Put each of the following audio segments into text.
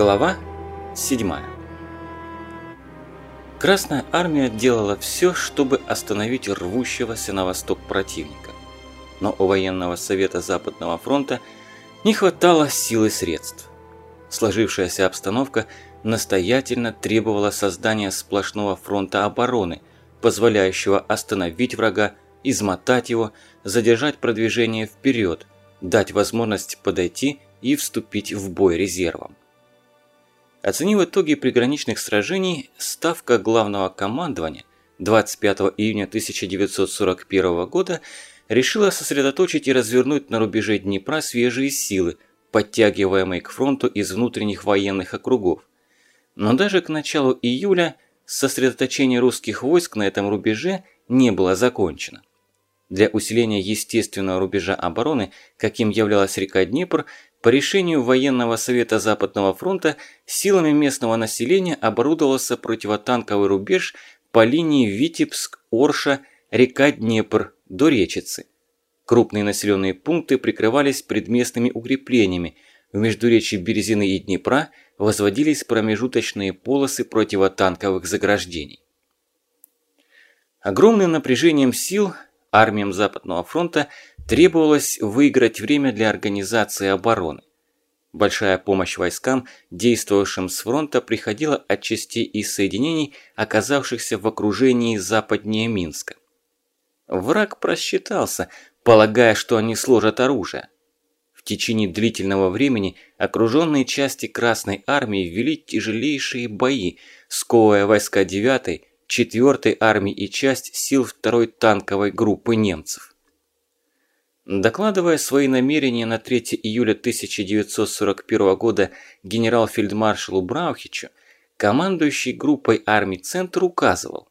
Глава 7 Красная армия делала все, чтобы остановить рвущегося на восток противника. Но у военного совета Западного фронта не хватало сил и средств. Сложившаяся обстановка настоятельно требовала создания сплошного фронта обороны, позволяющего остановить врага, измотать его, задержать продвижение вперед, дать возможность подойти и вступить в бой резервом. Оценив итоги приграничных сражений, Ставка Главного командования 25 июня 1941 года решила сосредоточить и развернуть на рубеже Днепра свежие силы, подтягиваемые к фронту из внутренних военных округов. Но даже к началу июля сосредоточение русских войск на этом рубеже не было закончено. Для усиления естественного рубежа обороны, каким являлась река Днепр, по решению военного совета Западного фронта силами местного населения оборудовался противотанковый рубеж по линии Витебск-Орша, река Днепр до Речицы. Крупные населенные пункты прикрывались предместными укреплениями, в междуречии Березины и Днепра возводились промежуточные полосы противотанковых заграждений. Огромным напряжением сил армиям Западного фронта требовалось выиграть время для организации обороны. Большая помощь войскам, действовавшим с фронта, приходила от частей и соединений, оказавшихся в окружении западнее Минска. Враг просчитался, полагая, что они сложат оружие. В течение длительного времени окруженные части Красной Армии вели тяжелейшие бои, сковывая войска 9-й, 4-й армии и часть сил 2-й танковой группы немцев. Докладывая свои намерения на 3 июля 1941 года генерал-фельдмаршалу Браухичу, командующий группой армий «Центр» указывал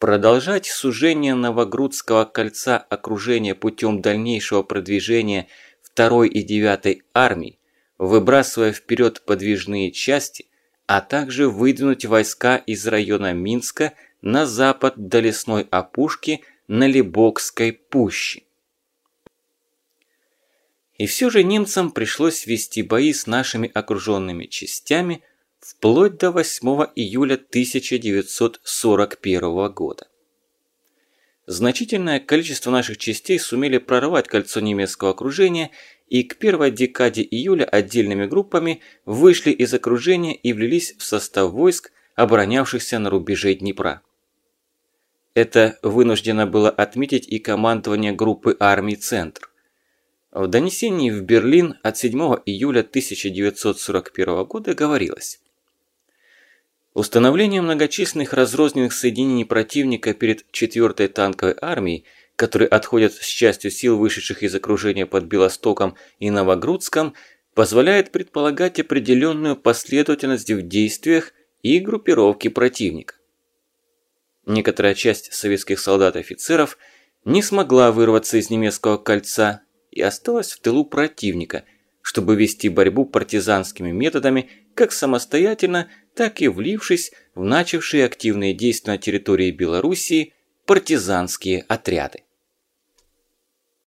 продолжать сужение Новогрудского кольца окружения путем дальнейшего продвижения 2 и 9 армий, выбрасывая вперед подвижные части, а также выдвинуть войска из района Минска на запад до лесной опушки на Лебокской пуще. И все же немцам пришлось вести бои с нашими окруженными частями вплоть до 8 июля 1941 года. Значительное количество наших частей сумели прорвать кольцо немецкого окружения и к первой декаде июля отдельными группами вышли из окружения и влились в состав войск, оборонявшихся на рубеже Днепра. Это вынуждено было отметить и командование группы армий «Центр». В донесении в Берлин от 7 июля 1941 года говорилось Установление многочисленных разрозненных соединений противника перед 4-й танковой армией – которые отходят с частью сил, вышедших из окружения под Белостоком и Новогрудском, позволяет предполагать определенную последовательность в действиях и группировке противника. Некоторая часть советских солдат и офицеров не смогла вырваться из немецкого кольца и осталась в тылу противника, чтобы вести борьбу партизанскими методами как самостоятельно, так и влившись в начавшие активные действия на территории Белоруссии партизанские отряды.